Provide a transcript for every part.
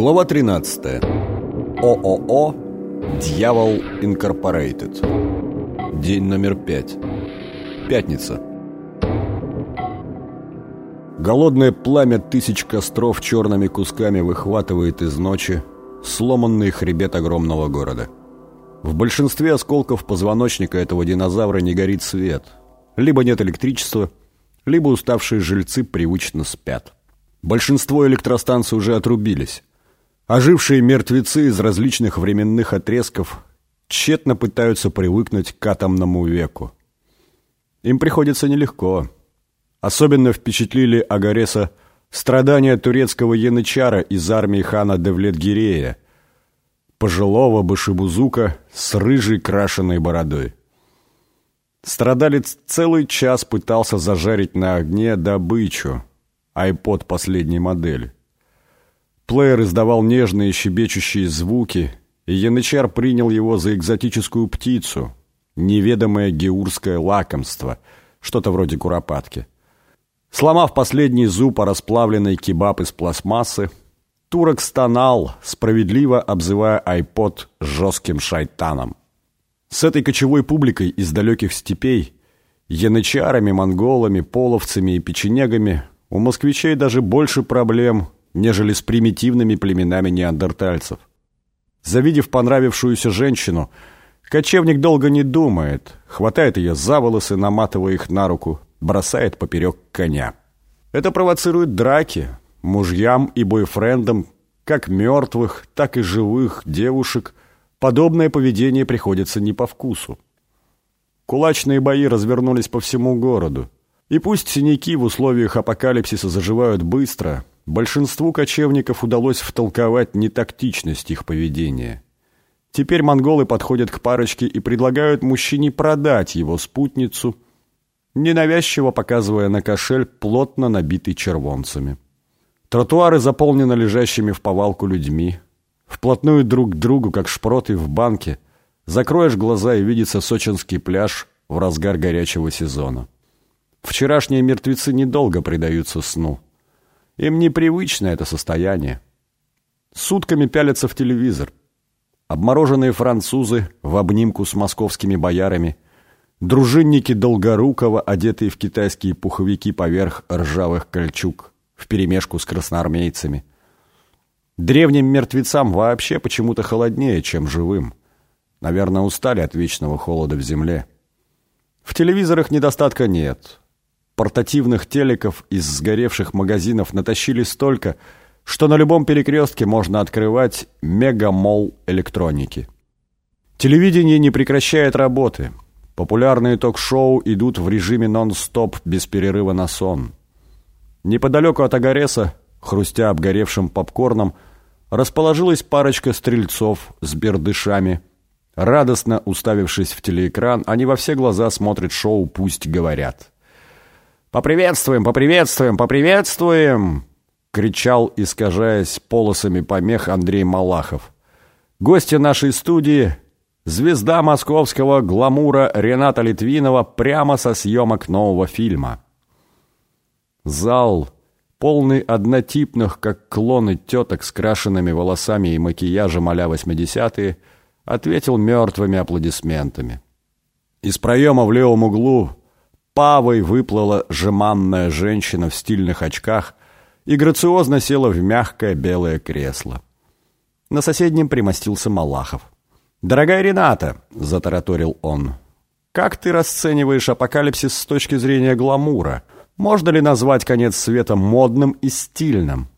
Глава 13. ООО «Дьявол Инкорпорейтед». День номер пять. Пятница. Голодное пламя тысяч костров черными кусками выхватывает из ночи сломанный хребет огромного города. В большинстве осколков позвоночника этого динозавра не горит свет. Либо нет электричества, либо уставшие жильцы привычно спят. Большинство электростанций уже отрубились. Ожившие мертвецы из различных временных отрезков тщетно пытаются привыкнуть к атомному веку. Им приходится нелегко. Особенно впечатлили Агареса страдания турецкого янычара из армии хана Девлет-Гирея, пожилого башибузука с рыжей крашеной бородой. Страдалец целый час пытался зажарить на огне добычу, айпод последней модели. Плеер издавал нежные щебечущие звуки, и янычар принял его за экзотическую птицу, неведомое геурское лакомство, что-то вроде куропатки. Сломав последний зуб о расплавленный кебаб из пластмассы, турок стонал, справедливо обзывая айпод жестким шайтаном. С этой кочевой публикой из далеких степей, янычарами, монголами, половцами и печенегами у москвичей даже больше проблем – нежели с примитивными племенами неандертальцев. Завидев понравившуюся женщину, кочевник долго не думает, хватает ее за волосы, наматывая их на руку, бросает поперек коня. Это провоцирует драки мужьям и бойфрендам, как мертвых, так и живых девушек. Подобное поведение приходится не по вкусу. Кулачные бои развернулись по всему городу. И пусть синяки в условиях апокалипсиса заживают быстро, Большинству кочевников удалось втолковать нетактичность их поведения. Теперь монголы подходят к парочке и предлагают мужчине продать его спутницу, ненавязчиво показывая на кошель, плотно набитый червонцами. Тротуары заполнены лежащими в повалку людьми. Вплотную друг к другу, как шпроты в банке, закроешь глаза и видится сочинский пляж в разгар горячего сезона. Вчерашние мертвецы недолго предаются сну. Им непривычно это состояние. Сутками пялятся в телевизор. Обмороженные французы в обнимку с московскими боярами, дружинники Долгорукова, одетые в китайские пуховики поверх ржавых кольчуг, вперемешку с красноармейцами. Древним мертвецам вообще почему-то холоднее, чем живым. Наверное, устали от вечного холода в земле. В телевизорах недостатка нет. Портативных телеков из сгоревших магазинов натащили столько, что на любом перекрестке можно открывать мегамол электроники. Телевидение не прекращает работы. Популярные ток-шоу идут в режиме нон-стоп, без перерыва на сон. Неподалеку от Агареса, хрустя обгоревшим попкорном, расположилась парочка стрельцов с бердышами. Радостно уставившись в телеэкран, они во все глаза смотрят шоу «Пусть говорят». «Поприветствуем, поприветствуем, поприветствуем!» — кричал, искажаясь полосами помех Андрей Малахов. Гости нашей студии — звезда московского гламура Рената Литвинова прямо со съемок нового фильма. Зал, полный однотипных, как клоны теток с крашенными волосами и макияжем а-ля 80-е, ответил мертвыми аплодисментами. Из проема в левом углу павой выплыла жеманная женщина в стильных очках и грациозно села в мягкое белое кресло. На соседнем примостился Малахов. «Дорогая Рената», — затараторил он, — «как ты расцениваешь апокалипсис с точки зрения гламура? Можно ли назвать конец света модным и стильным?»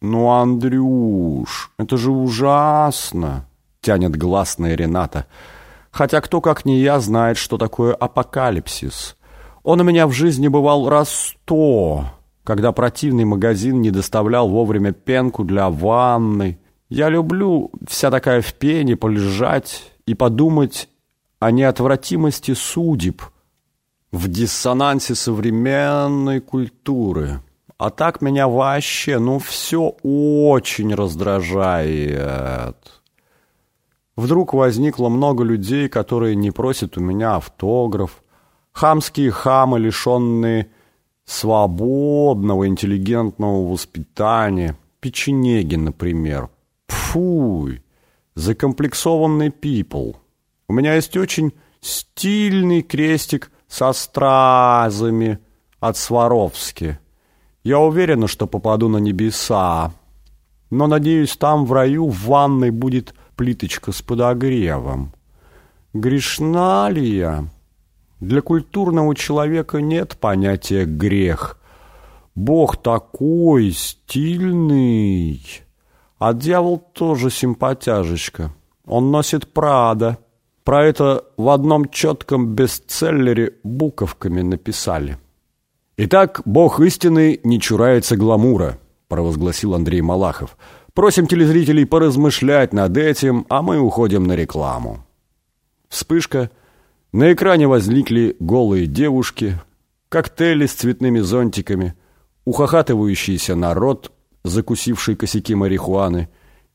«Ну, Андрюш, это же ужасно!» — тянет гласная Рената. «Хотя кто, как не я, знает, что такое апокалипсис. Он у меня в жизни бывал раз сто, когда противный магазин не доставлял вовремя пенку для ванны. Я люблю вся такая в пене полежать и подумать о неотвратимости судеб в диссонансе современной культуры. А так меня вообще, ну, все очень раздражает. Вдруг возникло много людей, которые не просят у меня автограф, Хамские хамы, лишенные свободного интеллигентного воспитания, печенеги, например. Пфуй! Закомплексованный пипл. У меня есть очень стильный крестик со стразами от Сваровски. Я уверена, что попаду на небеса. Но, надеюсь, там в раю в ванной будет плиточка с подогревом. Грешна ли я? Для культурного человека нет понятия «грех». Бог такой стильный. А дьявол тоже симпатяжечка. Он носит Прада. Про это в одном четком бестселлере буковками написали. «Итак, Бог истины не чурается гламура», – провозгласил Андрей Малахов. «Просим телезрителей поразмышлять над этим, а мы уходим на рекламу». Вспышка. На экране возникли голые девушки, коктейли с цветными зонтиками, ухахатывающийся народ, закусивший косяки марихуаны,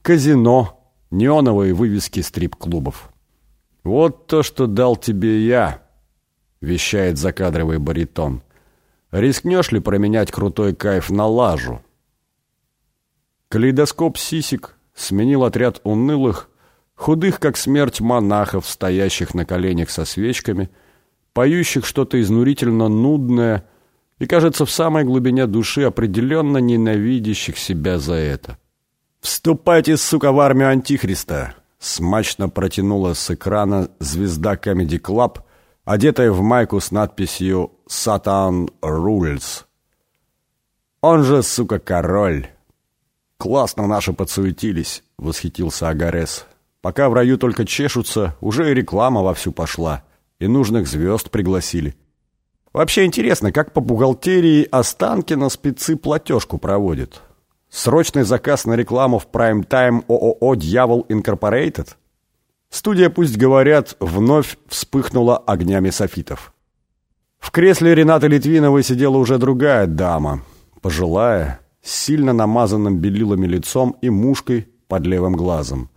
казино, неоновые вывески стрип-клубов. «Вот то, что дал тебе я», — вещает закадровый баритон. «Рискнешь ли променять крутой кайф на лажу?» Калейдоскоп сисик сменил отряд унылых, худых, как смерть монахов, стоящих на коленях со свечками, поющих что-то изнурительно нудное и, кажется, в самой глубине души определенно ненавидящих себя за это. «Вступайте, сука, в армию Антихриста!» Смачно протянула с экрана звезда Comedy Club, одетая в майку с надписью «Satan Rules». «Он же, сука, король!» «Классно наши подсуетились», — восхитился Агарес. «Пока в раю только чешутся, уже и реклама вовсю пошла, и нужных звезд пригласили». Вообще интересно, как по бухгалтерии Останкино спецы платежку проводят. Срочный заказ на рекламу в прайм-тайм ООО «Дьявол Инкорпорейтед»? Студия, пусть говорят, вновь вспыхнула огнями софитов. В кресле Ренаты Литвиновой сидела уже другая дама, пожилая, с сильно намазанным белилами лицом и мушкой под левым глазом.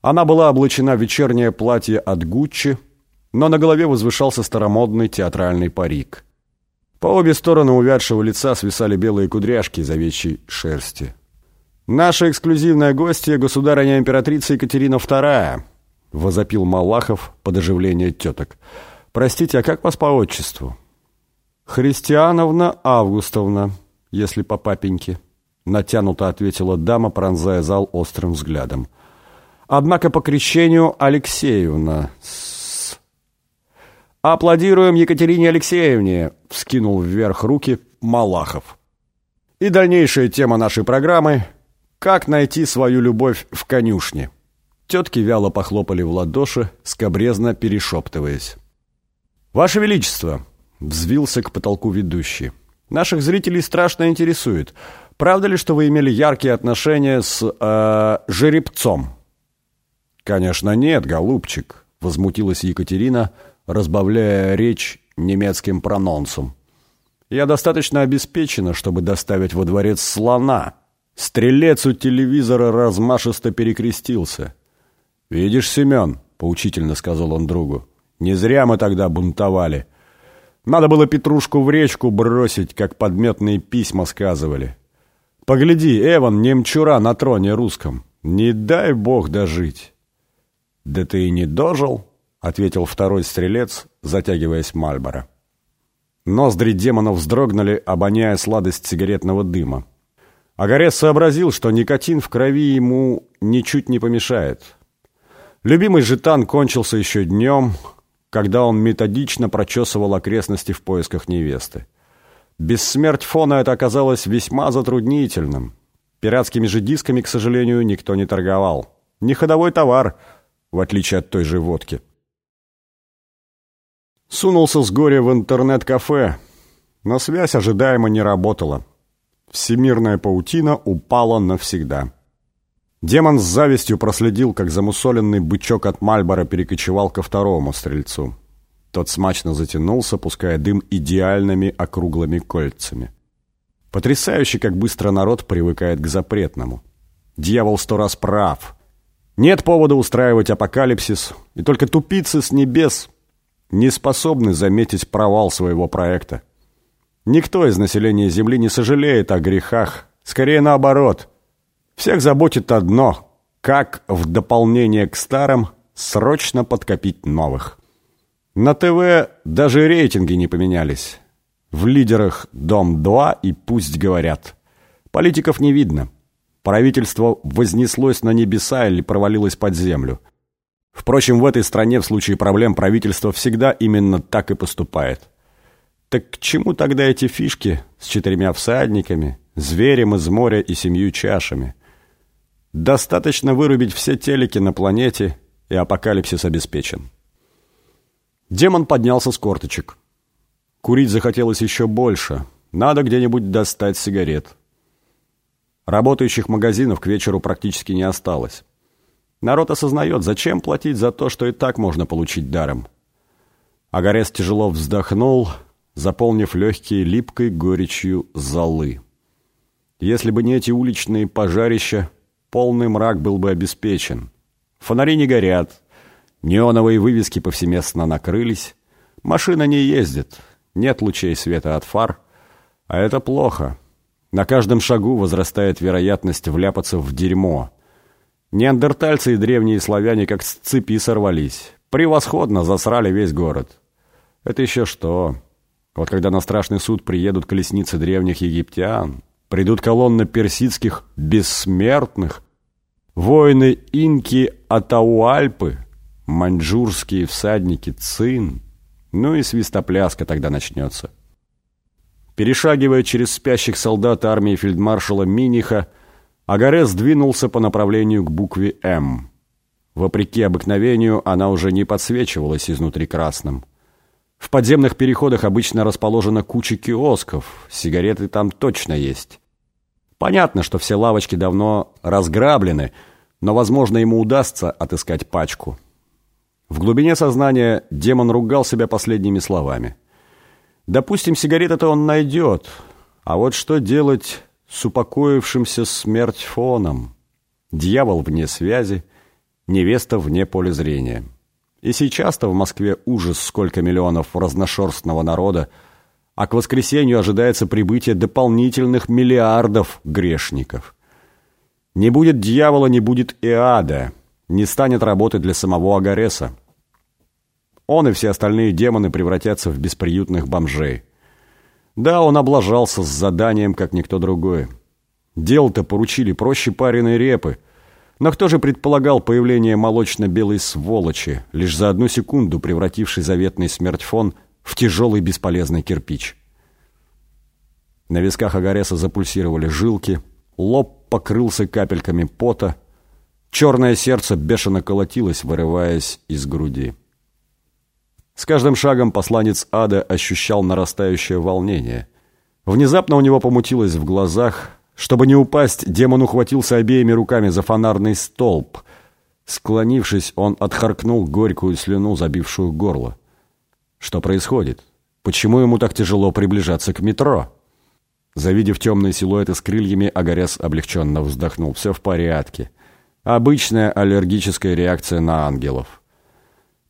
Она была облачена в вечернее платье от Гуччи, но на голове возвышался старомодный театральный парик – по обе стороны увядшего лица свисали белые кудряшки из овечьей шерсти. «Наша эксклюзивная гостья — государыня-императрица Екатерина II», — возопил Малахов под оживление теток. «Простите, а как вас по отчеству?» «Христиановна Августовна, если по папеньке», — натянуто ответила дама, пронзая зал острым взглядом. «Однако по крещению Алексеевна «Аплодируем Екатерине Алексеевне!» — вскинул вверх руки Малахов. И дальнейшая тема нашей программы — «Как найти свою любовь в конюшне». Тетки вяло похлопали в ладоши, скобрезно перешептываясь. «Ваше Величество!» — взвился к потолку ведущий. «Наших зрителей страшно интересует. Правда ли, что вы имели яркие отношения с... Э, жеребцом?» «Конечно нет, голубчик», — возмутилась Екатерина, — разбавляя речь немецким прононсом. «Я достаточно обеспечена, чтобы доставить во дворец слона». Стрелец у телевизора размашисто перекрестился. «Видишь, Семен», — поучительно сказал он другу, — «не зря мы тогда бунтовали. Надо было Петрушку в речку бросить, как подметные письма сказывали. Погляди, Эван, немчура на троне русском. Не дай бог дожить». «Да ты и не дожил», — ответил второй стрелец, затягиваясь Мальборо. Ноздри демонов вздрогнули, обоняя сладость сигаретного дыма. Агарес сообразил, что никотин в крови ему ничуть не помешает. Любимый жетан кончился еще днем, когда он методично прочесывал окрестности в поисках невесты. Бессмерть фона это оказалось весьма затруднительным. Пиратскими же дисками, к сожалению, никто не торговал. Не ходовой товар, в отличие от той же водки. Сунулся с горя в интернет-кафе, но связь ожидаемо не работала. Всемирная паутина упала навсегда. Демон с завистью проследил, как замусоленный бычок от Мальбора перекочевал ко второму стрельцу. Тот смачно затянулся, пуская дым идеальными округлыми кольцами. Потрясающе, как быстро народ привыкает к запретному. Дьявол сто раз прав. Нет повода устраивать апокалипсис, и только тупицы с небес не способны заметить провал своего проекта. Никто из населения Земли не сожалеет о грехах, Скорее наоборот. Всех заботит одно – как в дополнение к старым срочно подкопить новых. На ТВ даже рейтинги не поменялись. В лидерах «Дом-2» и «Пусть говорят». Политиков не видно. Правительство вознеслось на небеса или провалилось под землю. Впрочем, в этой стране в случае проблем правительство всегда именно так и поступает. Так к чему тогда эти фишки с четырьмя всадниками, зверем из моря и семью чашами? Достаточно вырубить все телеки на планете, и апокалипсис обеспечен. Демон поднялся с корточек. Курить захотелось еще больше. Надо где-нибудь достать сигарет. Работающих магазинов к вечеру практически не осталось. Народ осознает, зачем платить за то, что и так можно получить даром. Агарес тяжело вздохнул, заполнив легкие липкой горечью золы. Если бы не эти уличные пожарища, полный мрак был бы обеспечен. Фонари не горят, неоновые вывески повсеместно накрылись, машина не ездит, нет лучей света от фар, а это плохо. На каждом шагу возрастает вероятность вляпаться в дерьмо. Неандертальцы и древние славяне как с цепи сорвались. Превосходно засрали весь город. Это еще что? Вот когда на страшный суд приедут колесницы древних египтян, придут колонны персидских бессмертных, воины инки Атауальпы, маньчжурские всадники Цин, ну и свистопляска тогда начнется. Перешагивая через спящих солдат армии фельдмаршала Миниха, Агарес двинулся по направлению к букве «М». Вопреки обыкновению, она уже не подсвечивалась изнутри красным. В подземных переходах обычно расположена куча киосков, сигареты там точно есть. Понятно, что все лавочки давно разграблены, но, возможно, ему удастся отыскать пачку. В глубине сознания демон ругал себя последними словами – Допустим, сигареты-то он найдет. А вот что делать с упокоившимся смертьфоном? Дьявол вне связи, невеста вне поля зрения. И сейчас-то в Москве ужас, сколько миллионов разношерстного народа, а к воскресенью ожидается прибытие дополнительных миллиардов грешников. Не будет дьявола, не будет и ада, не станет работать для самого Агареса. Он и все остальные демоны превратятся в бесприютных бомжей. Да, он облажался с заданием, как никто другой. Дело-то поручили проще пареной репы. Но кто же предполагал появление молочно-белой сволочи, лишь за одну секунду превративший заветный смертьфон в тяжелый бесполезный кирпич? На висках Агареса запульсировали жилки, лоб покрылся капельками пота, черное сердце бешено колотилось, вырываясь из груди. С каждым шагом посланец ада ощущал нарастающее волнение. Внезапно у него помутилось в глазах. Чтобы не упасть, демон ухватился обеими руками за фонарный столб. Склонившись, он отхаркнул горькую слюну, забившую горло. Что происходит? Почему ему так тяжело приближаться к метро? Завидев темные силуэты с крыльями, Агарес облегченно вздохнул. Все в порядке. Обычная аллергическая реакция на ангелов.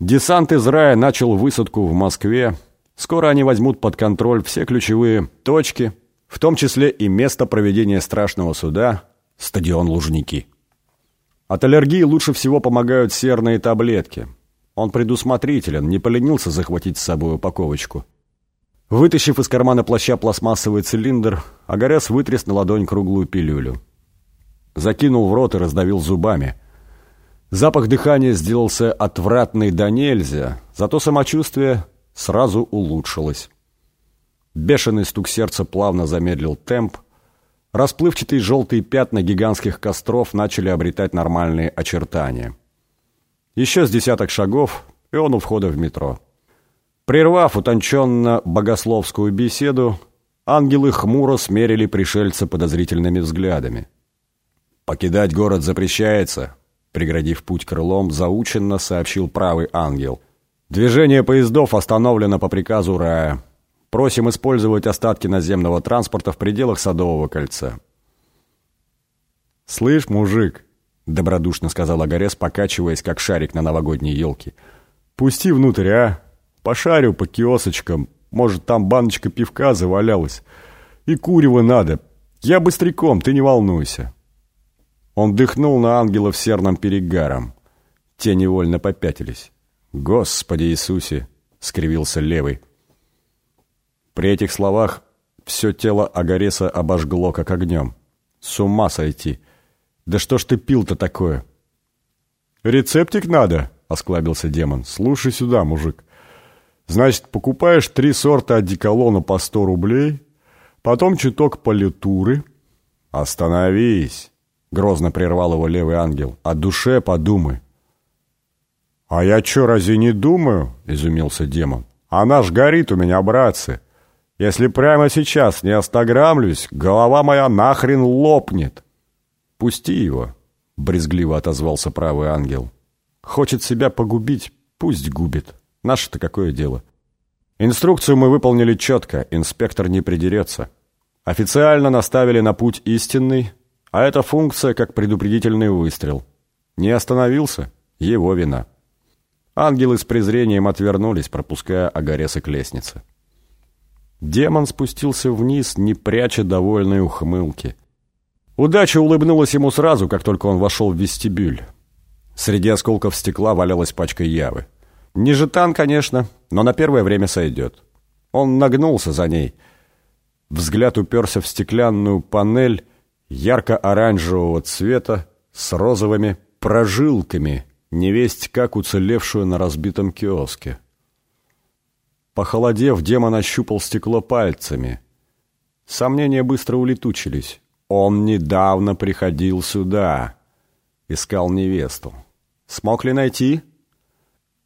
Десант из рая начал высадку в Москве. Скоро они возьмут под контроль все ключевые точки, в том числе и место проведения страшного суда – стадион Лужники. От аллергии лучше всего помогают серные таблетки. Он предусмотрителен, не поленился захватить с собой упаковочку. Вытащив из кармана плаща пластмассовый цилиндр, Агарес вытряс на ладонь круглую пилюлю. Закинул в рот и раздавил зубами – Запах дыхания сделался отвратный до нельзя, зато самочувствие сразу улучшилось. Бешеный стук сердца плавно замедлил темп. Расплывчатые желтые пятна гигантских костров начали обретать нормальные очертания. Еще с десяток шагов, и он у входа в метро. Прервав утонченно богословскую беседу, ангелы хмуро смерили пришельца подозрительными взглядами. «Покидать город запрещается», Преградив путь крылом, заученно сообщил правый ангел. «Движение поездов остановлено по приказу Рая. Просим использовать остатки наземного транспорта в пределах Садового кольца». «Слышь, мужик», — добродушно сказал Агарес, покачиваясь, как шарик на новогодней елке, «пусти внутрь, а? Пошарю по киосочкам. Может, там баночка пивка завалялась. И курева надо. Я быстряком, ты не волнуйся. Он дыхнул на ангелов серным перегаром. Те невольно попятились. «Господи Иисусе!» — скривился левый. При этих словах все тело Агареса обожгло, как огнем. С ума сойти! Да что ж ты пил-то такое? «Рецептик надо!» — осклабился демон. «Слушай сюда, мужик. Значит, покупаешь три сорта одеколона по сто рублей, потом чуток политуры». «Остановись!» — грозно прервал его левый ангел. «О душе подумай». «А я чё, разве не думаю?» — изумился демон. «Она ж горит у меня, братцы. Если прямо сейчас не остаграмлюсь, голова моя нахрен лопнет». «Пусти его», — брезгливо отозвался правый ангел. «Хочет себя погубить, пусть губит. Наше-то какое дело?» Инструкцию мы выполнили четко, инспектор не придерется. Официально наставили на путь истинный, а эта функция как предупредительный выстрел. Не остановился — его вина. Ангелы с презрением отвернулись, пропуская Агареса к лестнице. Демон спустился вниз, не пряча довольной ухмылки. Удача улыбнулась ему сразу, как только он вошел в вестибюль. Среди осколков стекла валялась пачка явы. Не жетан, конечно, но на первое время сойдет. Он нагнулся за ней. Взгляд уперся в стеклянную панель ярко-оранжевого цвета с розовыми прожилками невесть как уцелевшую на разбитом киоске. Похолодев, демон ощупал стекло пальцами. Сомнения быстро улетучились. Он недавно приходил сюда. Искал невесту. Смог ли найти?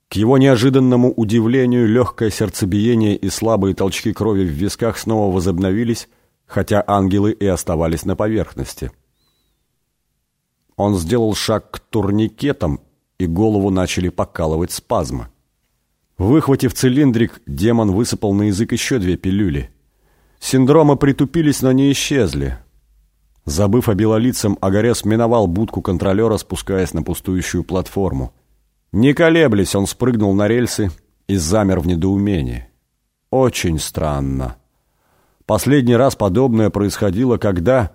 К его неожиданному удивлению легкое сердцебиение и слабые толчки крови в висках снова возобновились, хотя ангелы и оставались на поверхности. Он сделал шаг к турникетам и голову начали покалывать спазмы. Выхватив цилиндрик, демон высыпал на язык еще две пилюли. Синдромы притупились, но не исчезли. Забыв о белолицем, Огарес миновал будку контролера, спускаясь на пустующую платформу. Не колеблясь, он спрыгнул на рельсы и замер в недоумении. Очень странно. Последний раз подобное происходило, когда...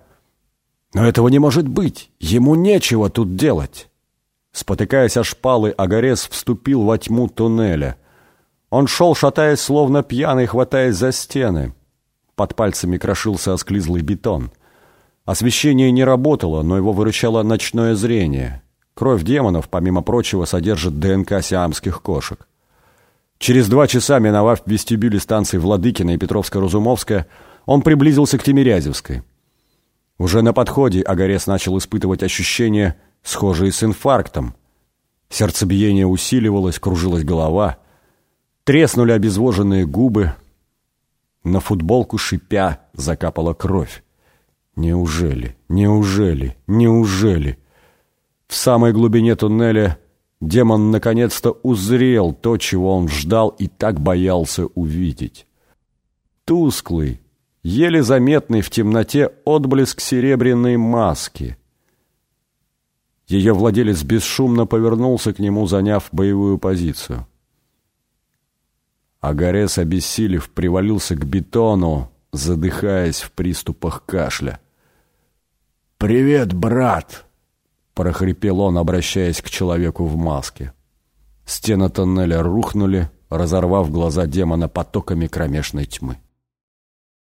Но этого не может быть! Ему нечего тут делать! Спотыкаясь о шпалы, Агарес вступил во тьму туннеля. Он шел, шатаясь, словно пьяный, хватаясь за стены. Под пальцами крошился осклизлый бетон. Освещение не работало, но его выручало ночное зрение. Кровь демонов, помимо прочего, содержит ДНК сиамских кошек. Через два часа, миновав вестибюли станции Владыкина и Петровско-Разумовская, он приблизился к Тимирязевской. Уже на подходе Агарес начал испытывать ощущение схожие с инфарктом. Сердцебиение усиливалось, кружилась голова. Треснули обезвоженные губы. На футболку шипя закапала кровь. Неужели, неужели, неужели? В самой глубине туннеля демон наконец-то узрел то, чего он ждал и так боялся увидеть. Тусклый, еле заметный в темноте отблеск серебряной маски — ее владелец бесшумно повернулся к нему, заняв боевую позицию. Агарес, обессилев, привалился к бетону, задыхаясь в приступах кашля. «Привет, брат!» — прохрипел он, обращаясь к человеку в маске. Стены тоннеля рухнули, разорвав глаза демона потоками кромешной тьмы.